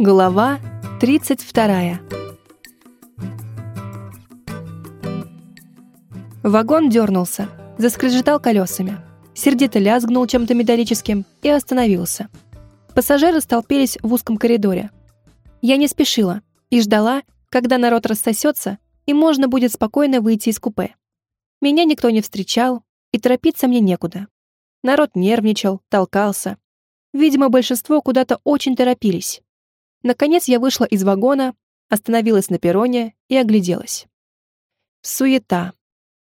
Глава 32. Вагон дернулся, заскрежетал колесами, сердито лязгнул чем-то металлическим и остановился. Пассажиры столпились в узком коридоре. Я не спешила и ждала, когда народ рассосется, и можно будет спокойно выйти из купе. Меня никто не встречал, и торопиться мне некуда. Народ нервничал, толкался. Видимо, большинство куда-то очень торопились. Наконец я вышла из вагона, остановилась на перроне и огляделась. Суета.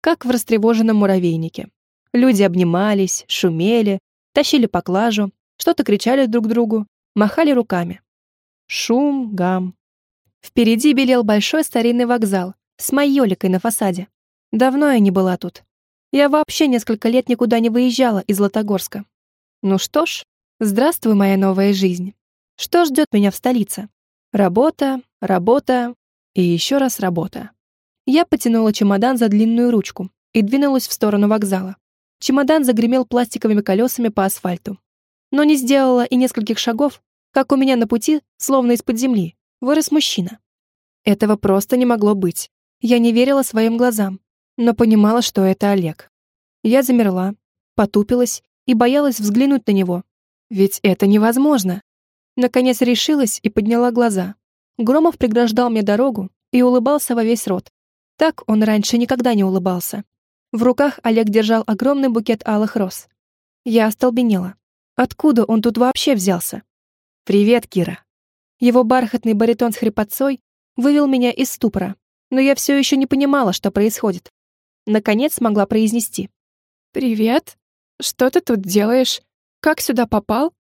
Как в растревоженном муравейнике. Люди обнимались, шумели, тащили поклажу, что-то кричали друг другу, махали руками. Шум, гам. Впереди белел большой старинный вокзал с майоликой на фасаде. Давно я не была тут. Я вообще несколько лет никуда не выезжала из Златогорска. Ну что ж, здравствуй, моя новая жизнь. Что ждет меня в столице? Работа, работа и еще раз работа. Я потянула чемодан за длинную ручку и двинулась в сторону вокзала. Чемодан загремел пластиковыми колесами по асфальту. Но не сделала и нескольких шагов, как у меня на пути, словно из-под земли, вырос мужчина. Этого просто не могло быть. Я не верила своим глазам, но понимала, что это Олег. Я замерла, потупилась и боялась взглянуть на него. Ведь это невозможно. Наконец решилась и подняла глаза. Громов преграждал мне дорогу и улыбался во весь рот. Так он раньше никогда не улыбался. В руках Олег держал огромный букет алых роз. Я остолбенела. Откуда он тут вообще взялся? «Привет, Кира». Его бархатный баритон с хрипотцой вывел меня из ступора, но я все еще не понимала, что происходит. Наконец смогла произнести. «Привет. Что ты тут делаешь? Как сюда попал?»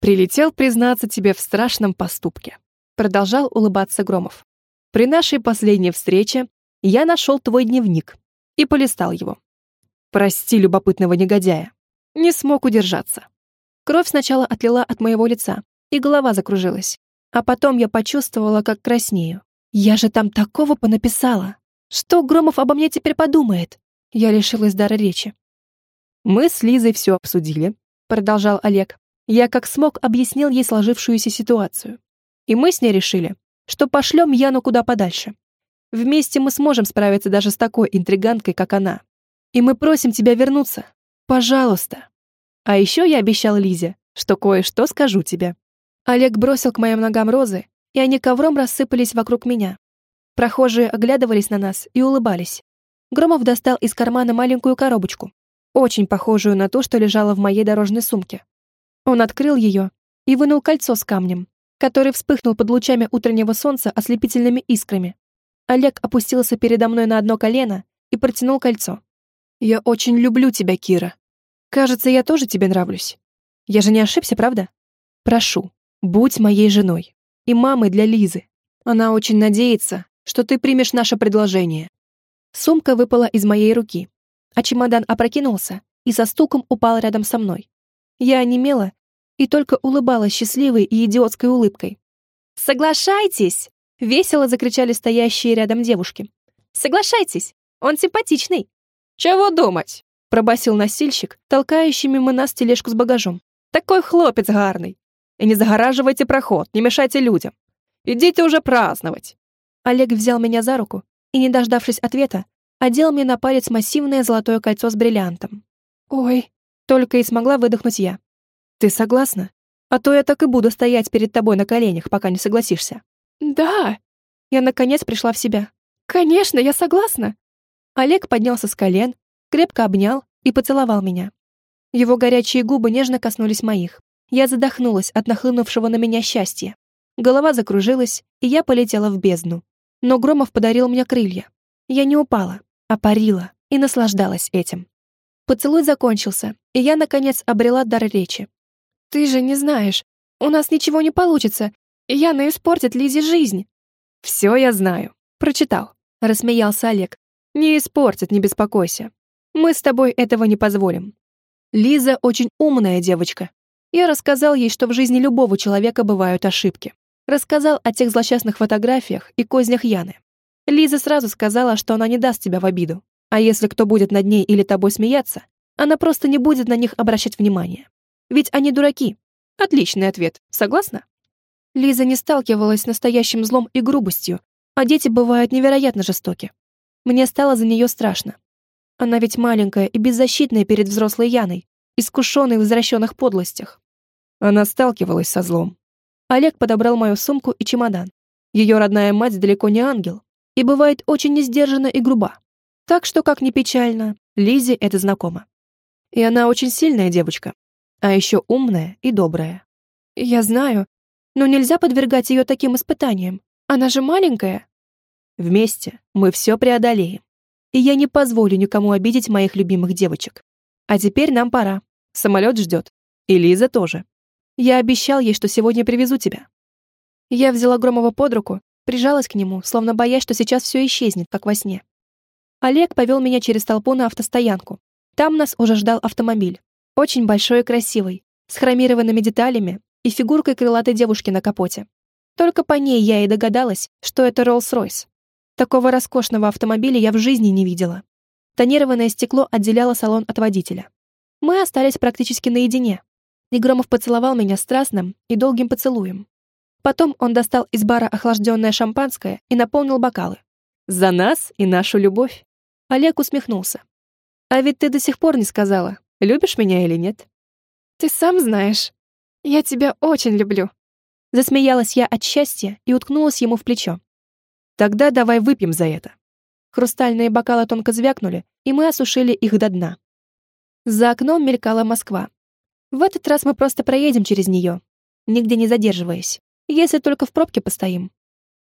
Прилетел признаться тебе в страшном поступке. Продолжал улыбаться Громов. При нашей последней встрече я нашел твой дневник и полистал его. Прости любопытного негодяя. Не смог удержаться. Кровь сначала отлила от моего лица, и голова закружилась. А потом я почувствовала, как краснею. Я же там такого понаписала. Что Громов обо мне теперь подумает? Я лишилась дара речи. Мы с Лизой все обсудили, продолжал Олег. Я как смог объяснил ей сложившуюся ситуацию. И мы с ней решили, что пошлем Яну куда подальше. Вместе мы сможем справиться даже с такой интриганткой, как она. И мы просим тебя вернуться. Пожалуйста. А еще я обещал Лизе, что кое-что скажу тебе. Олег бросил к моим ногам розы, и они ковром рассыпались вокруг меня. Прохожие оглядывались на нас и улыбались. Громов достал из кармана маленькую коробочку, очень похожую на ту, что лежала в моей дорожной сумке. Он открыл ее и вынул кольцо с камнем, который вспыхнул под лучами утреннего солнца ослепительными искрами. Олег опустился передо мной на одно колено и протянул кольцо. «Я очень люблю тебя, Кира. Кажется, я тоже тебе нравлюсь. Я же не ошибся, правда? Прошу, будь моей женой и мамой для Лизы. Она очень надеется, что ты примешь наше предложение». Сумка выпала из моей руки, а чемодан опрокинулся и со стуком упал рядом со мной. Я онемела и только улыбалась счастливой и идиотской улыбкой. «Соглашайтесь!» — весело закричали стоящие рядом девушки. «Соглашайтесь! Он симпатичный!» «Чего думать?» — пробасил носильщик, толкающий мимо нас тележку с багажом. «Такой хлопец гарный! И не загораживайте проход, не мешайте людям! Идите уже праздновать!» Олег взял меня за руку и, не дождавшись ответа, одел мне на палец массивное золотое кольцо с бриллиантом. «Ой!» — только и смогла выдохнуть я. Ты согласна? А то я так и буду стоять перед тобой на коленях, пока не согласишься. Да. Я наконец пришла в себя. Конечно, я согласна. Олег поднялся с колен, крепко обнял и поцеловал меня. Его горячие губы нежно коснулись моих. Я задохнулась от нахлынувшего на меня счастья. Голова закружилась, и я полетела в бездну. Но Громов подарил мне крылья. Я не упала, а парила и наслаждалась этим. Поцелуй закончился, и я, наконец, обрела дар речи. Ты же не знаешь. У нас ничего не получится. Яна испортит Лизе жизнь. Все я знаю. Прочитал. Рассмеялся Олег. Не испортит, не беспокойся. Мы с тобой этого не позволим. Лиза очень умная девочка. Я рассказал ей, что в жизни любого человека бывают ошибки. Рассказал о тех злосчастных фотографиях и кознях Яны. Лиза сразу сказала, что она не даст тебя в обиду. А если кто будет над ней или тобой смеяться, она просто не будет на них обращать внимания. Ведь они дураки. Отличный ответ. Согласна? Лиза не сталкивалась с настоящим злом и грубостью, а дети бывают невероятно жестоки. Мне стало за нее страшно. Она ведь маленькая и беззащитная перед взрослой Яной, искушенной в возвращенных подлостях. Она сталкивалась со злом. Олег подобрал мою сумку и чемодан. Ее родная мать далеко не ангел и бывает очень несдержанна и груба. Так что, как ни печально, Лизе это знакомо. И она очень сильная девочка, а еще умная и добрая. Я знаю, но нельзя подвергать ее таким испытаниям. Она же маленькая. Вместе мы все преодолеем. И я не позволю никому обидеть моих любимых девочек. А теперь нам пора. Самолет ждет. И Лиза тоже. Я обещал ей, что сегодня привезу тебя. Я взяла Громова под руку, прижалась к нему, словно боясь, что сейчас все исчезнет, как во сне. Олег повел меня через толпу на автостоянку. Там нас уже ждал автомобиль. Очень большой и красивый, с хромированными деталями и фигуркой крылатой девушки на капоте. Только по ней я и догадалась, что это Роллс-Ройс. Такого роскошного автомобиля я в жизни не видела. Тонированное стекло отделяло салон от водителя. Мы остались практически наедине, Негромов поцеловал меня страстным и долгим поцелуем. Потом он достал из бара охлажденное шампанское и наполнил бокалы. «За нас и нашу любовь!» Олег усмехнулся. «А ведь ты до сих пор не сказала, любишь меня или нет?» «Ты сам знаешь. Я тебя очень люблю». Засмеялась я от счастья и уткнулась ему в плечо. «Тогда давай выпьем за это». Хрустальные бокалы тонко звякнули, и мы осушили их до дна. За окном мелькала Москва, в этот раз мы просто проедем через нее, нигде не задерживаясь, если только в пробке постоим.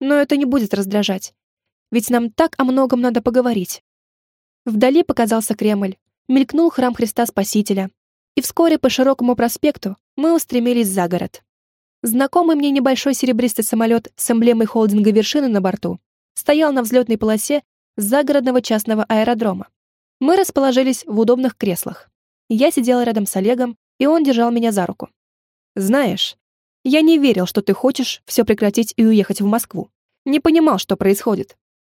Но это не будет раздражать, ведь нам так о многом надо поговорить. Вдали показался Кремль, мелькнул храм Христа Спасителя, и вскоре по широкому проспекту мы устремились за город. Знакомый мне небольшой серебристый самолет с эмблемой холдинга «Вершины» на борту стоял на взлетной полосе загородного частного аэродрома. Мы расположились в удобных креслах. Я сидела рядом с Олегом, и он держал меня за руку. «Знаешь, я не верил, что ты хочешь все прекратить и уехать в Москву. Не понимал, что происходит.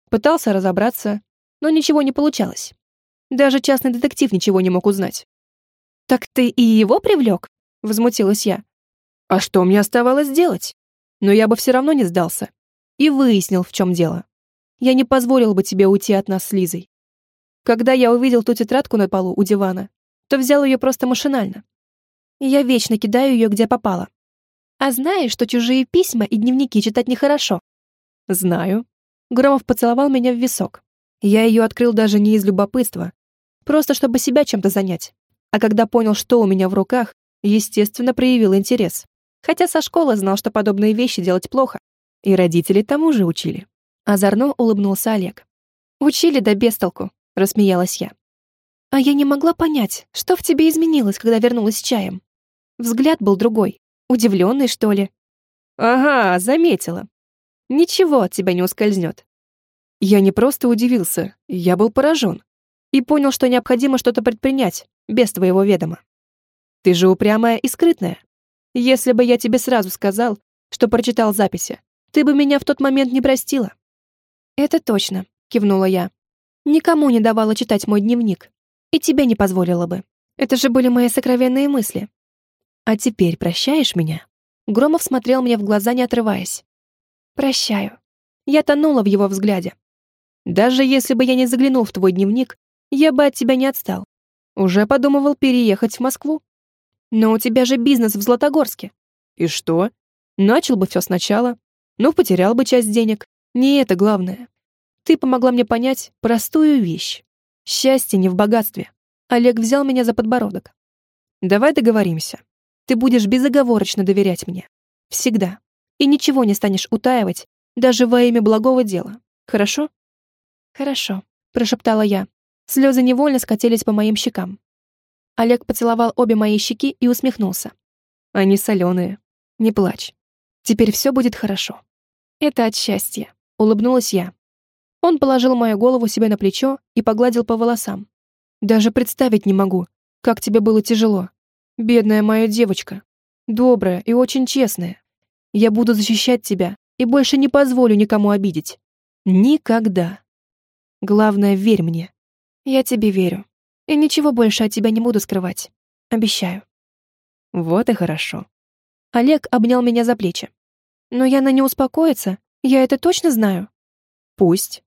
Пытался разобраться, но ничего не получалось. Даже частный детектив ничего не мог узнать». «Так ты и его привлек?» — возмутилась я. «А что мне оставалось делать? Но я бы все равно не сдался. И выяснил, в чем дело. Я не позволил бы тебе уйти от нас с Лизой. Когда я увидел ту тетрадку на полу у дивана, то взял ее просто машинально я вечно кидаю ее где попало. А знаешь, что чужие письма и дневники читать нехорошо? Знаю. Громов поцеловал меня в висок. Я ее открыл даже не из любопытства, просто чтобы себя чем-то занять. А когда понял, что у меня в руках, естественно, проявил интерес. Хотя со школы знал, что подобные вещи делать плохо. И родители тому же учили. Озорно улыбнулся Олег. «Учили да бестолку», — рассмеялась я. «А я не могла понять, что в тебе изменилось, когда вернулась с чаем?» Взгляд был другой. Удивленный, что ли? Ага, заметила. Ничего от тебя не ускользнет. Я не просто удивился, я был поражен. И понял, что необходимо что-то предпринять, без твоего ведома. Ты же упрямая и скрытная. Если бы я тебе сразу сказал, что прочитал записи, ты бы меня в тот момент не простила. Это точно, кивнула я. Никому не давала читать мой дневник. И тебе не позволила бы. Это же были мои сокровенные мысли. «А теперь прощаешь меня?» Громов смотрел мне в глаза, не отрываясь. «Прощаю». Я тонула в его взгляде. «Даже если бы я не заглянул в твой дневник, я бы от тебя не отстал. Уже подумывал переехать в Москву. Но у тебя же бизнес в Златогорске. И что? Начал бы все сначала. Ну, потерял бы часть денег. Не это главное. Ты помогла мне понять простую вещь. Счастье не в богатстве. Олег взял меня за подбородок. Давай договоримся. Ты будешь безоговорочно доверять мне. Всегда. И ничего не станешь утаивать, даже во имя благого дела. Хорошо? Хорошо, прошептала я. Слезы невольно скатились по моим щекам. Олег поцеловал обе мои щеки и усмехнулся. Они соленые. Не плачь. Теперь все будет хорошо. Это от счастья. Улыбнулась я. Он положил мою голову себе на плечо и погладил по волосам. Даже представить не могу, как тебе было тяжело. Бедная моя девочка. Добрая и очень честная. Я буду защищать тебя и больше не позволю никому обидеть. Никогда. Главное, верь мне. Я тебе верю. И ничего больше от тебя не буду скрывать. Обещаю. Вот и хорошо. Олег обнял меня за плечи. Но Яна не успокоится, я это точно знаю. Пусть.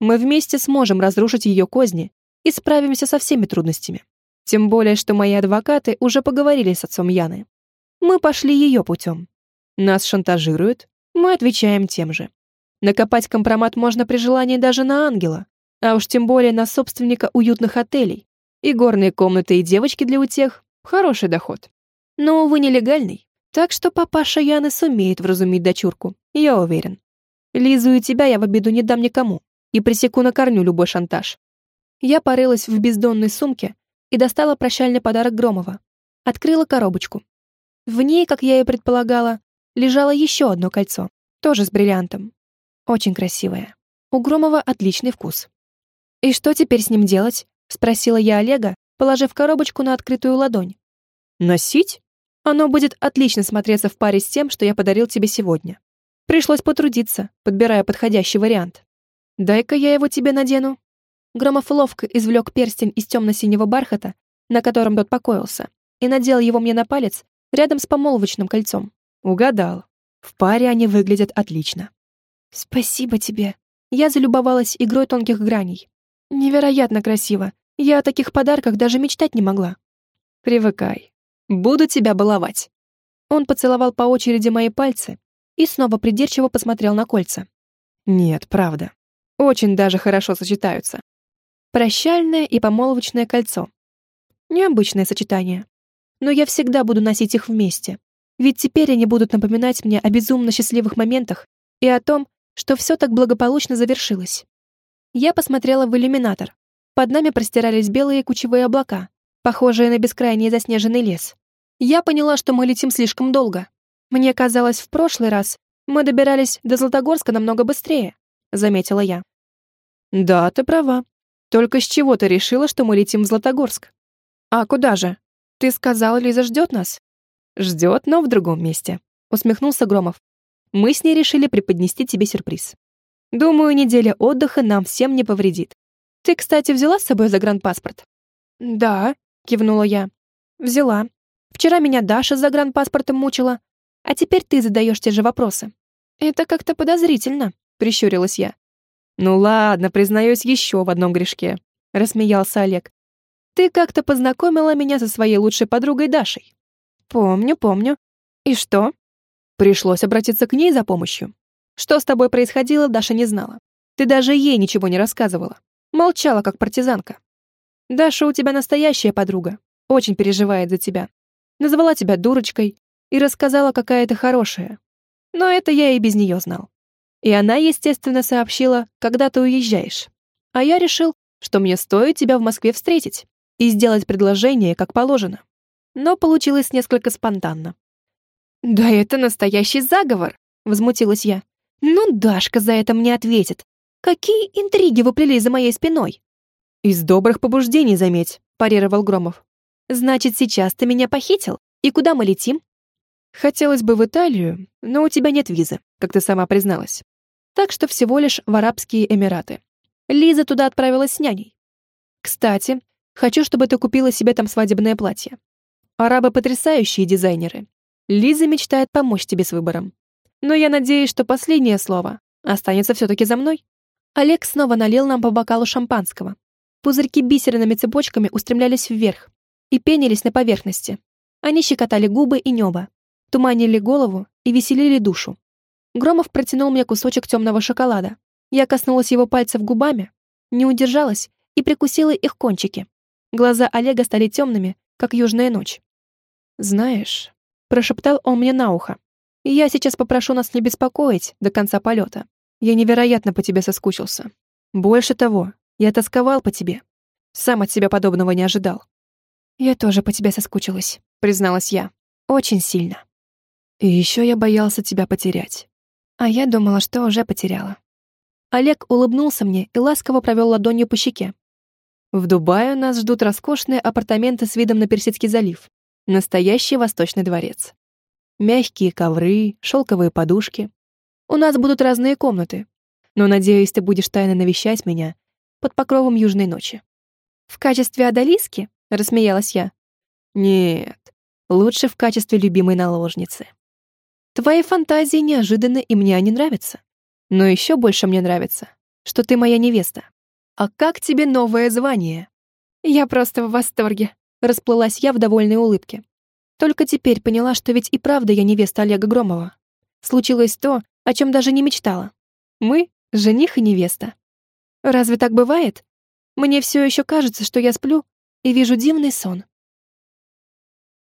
Мы вместе сможем разрушить ее козни и справимся со всеми трудностями. Тем более, что мои адвокаты уже поговорили с отцом Яны. Мы пошли ее путем. Нас шантажируют, мы отвечаем тем же. Накопать компромат можно при желании даже на ангела, а уж тем более на собственника уютных отелей. И горные комнаты и девочки для утех — хороший доход. Но, увы, нелегальный. Так что папаша Яны сумеет вразумить дочурку, я уверен. Лизу и тебя я в обиду не дам никому и пресеку на корню любой шантаж. Я порылась в бездонной сумке и достала прощальный подарок Громова. Открыла коробочку. В ней, как я и предполагала, лежало еще одно кольцо, тоже с бриллиантом. Очень красивое. У Громова отличный вкус. «И что теперь с ним делать?» — спросила я Олега, положив коробочку на открытую ладонь. «Носить? Оно будет отлично смотреться в паре с тем, что я подарил тебе сегодня. Пришлось потрудиться, подбирая подходящий вариант. Дай-ка я его тебе надену». Громов ловко извлек перстень из темно-синего бархата, на котором тот покоился, и надел его мне на палец рядом с помолвочным кольцом. Угадал. В паре они выглядят отлично. «Спасибо тебе». Я залюбовалась игрой тонких граней. Невероятно красиво. Я о таких подарках даже мечтать не могла. Привыкай. Буду тебя баловать. Он поцеловал по очереди мои пальцы и снова придирчиво посмотрел на кольца. Нет, правда. Очень даже хорошо сочетаются. Прощальное и помолвочное кольцо. Необычное сочетание. Но я всегда буду носить их вместе. Ведь теперь они будут напоминать мне о безумно счастливых моментах и о том, что все так благополучно завершилось. Я посмотрела в иллюминатор. Под нами простирались белые кучевые облака, похожие на бескрайний заснеженный лес. Я поняла, что мы летим слишком долго. Мне казалось, в прошлый раз мы добирались до Златогорска намного быстрее, заметила я. Да, ты права. Только с чего ты решила, что мы летим в Златогорск? А куда же? Ты сказала, Лиза ждет нас? Ждет, но в другом месте, усмехнулся Громов. Мы с ней решили преподнести тебе сюрприз. Думаю, неделя отдыха нам всем не повредит. Ты, кстати, взяла с собой загранпаспорт? Да, кивнула я. Взяла. Вчера меня Даша с загранпаспортом мучила, а теперь ты задаешь те же вопросы. Это как-то подозрительно, прищурилась я. Ну ладно, признаюсь еще в одном грешке, рассмеялся Олег. Ты как-то познакомила меня со своей лучшей подругой Дашей. Помню, помню. И что? Пришлось обратиться к ней за помощью. Что с тобой происходило, Даша не знала. Ты даже ей ничего не рассказывала. Молчала, как партизанка. Даша у тебя настоящая подруга. Очень переживает за тебя. Назвала тебя дурочкой и рассказала, какая ты хорошая. Но это я и без нее знал. И она, естественно, сообщила, когда ты уезжаешь. А я решил, что мне стоит тебя в Москве встретить и сделать предложение, как положено. Но получилось несколько спонтанно. «Да это настоящий заговор!» — возмутилась я. «Ну, Дашка за это мне ответит. Какие интриги вы плели за моей спиной?» «Из добрых побуждений, заметь», — парировал Громов. «Значит, сейчас ты меня похитил? И куда мы летим?» «Хотелось бы в Италию, но у тебя нет визы, как ты сама призналась. Так что всего лишь в Арабские Эмираты. Лиза туда отправилась с няней. Кстати, хочу, чтобы ты купила себе там свадебное платье. Арабы потрясающие дизайнеры, Лиза мечтает помочь тебе с выбором. Но я надеюсь, что последнее слово останется все-таки за мной. Олег снова налил нам по бокалу шампанского. Пузырьки бисерными цепочками устремлялись вверх и пенились на поверхности. Они щекотали губы и небо, туманили голову и веселили душу. Громов протянул мне кусочек темного шоколада. Я коснулась его пальцев губами, не удержалась и прикусила их кончики. Глаза Олега стали темными, как южная ночь. «Знаешь, Прошептал он мне на ухо. «Я сейчас попрошу нас не беспокоить до конца полета. Я невероятно по тебе соскучился. Больше того, я тосковал по тебе. Сам от себя подобного не ожидал». «Я тоже по тебе соскучилась», — призналась я. «Очень сильно». «И еще я боялся тебя потерять». А я думала, что уже потеряла. Олег улыбнулся мне и ласково провел ладонью по щеке. В Дубае нас ждут роскошные апартаменты с видом на Персидский залив. Настоящий восточный дворец. Мягкие ковры, шелковые подушки. У нас будут разные комнаты. Но, надеюсь, ты будешь тайно навещать меня под покровом южной ночи. В качестве Адалиски? Рассмеялась я. Нет, лучше в качестве любимой наложницы. Твои фантазии неожиданны, и мне они нравятся. Но еще больше мне нравится, что ты моя невеста. А как тебе новое звание? Я просто в восторге. Расплылась я в довольной улыбке. Только теперь поняла, что ведь и правда я невеста Олега Громова. Случилось то, о чем даже не мечтала. Мы — жених и невеста. Разве так бывает? Мне все еще кажется, что я сплю и вижу дивный сон.